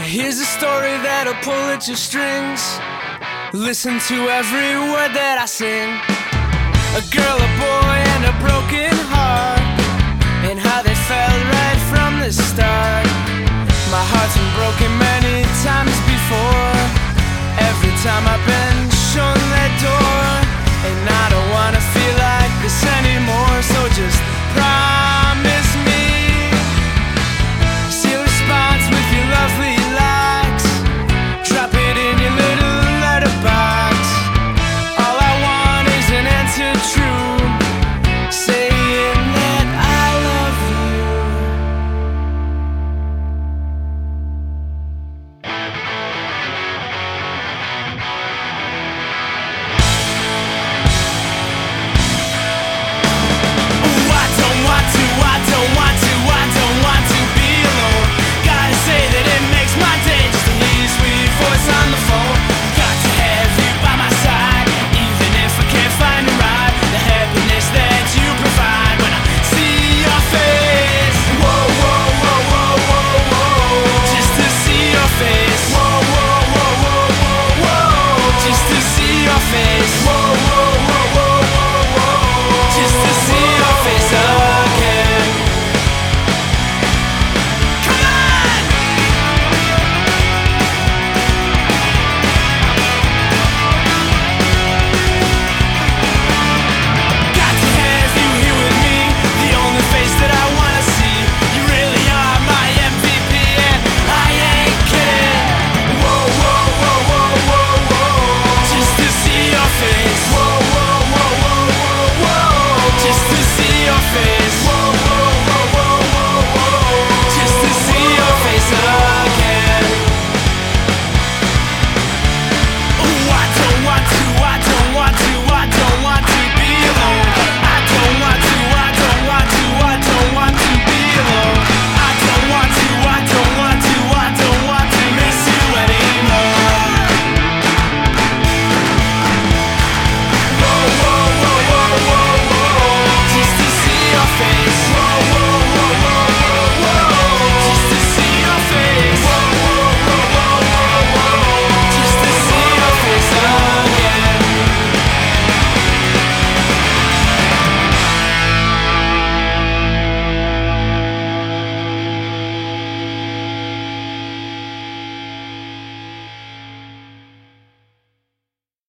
Here's a story that'll pull at your strings. Listen to every word that I sing. A girl, a boy, and a broken heart. face.